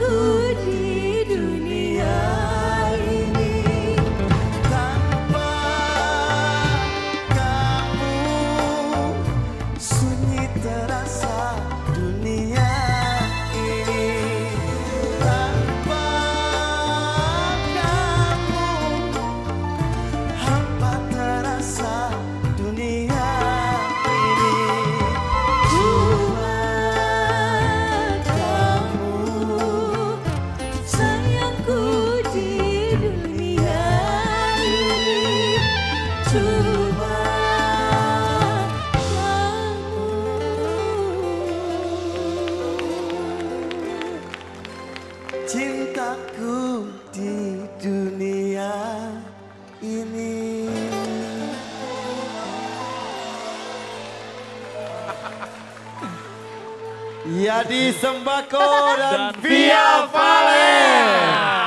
Ooh. Yadi Sembako dan, Dan Via Valen.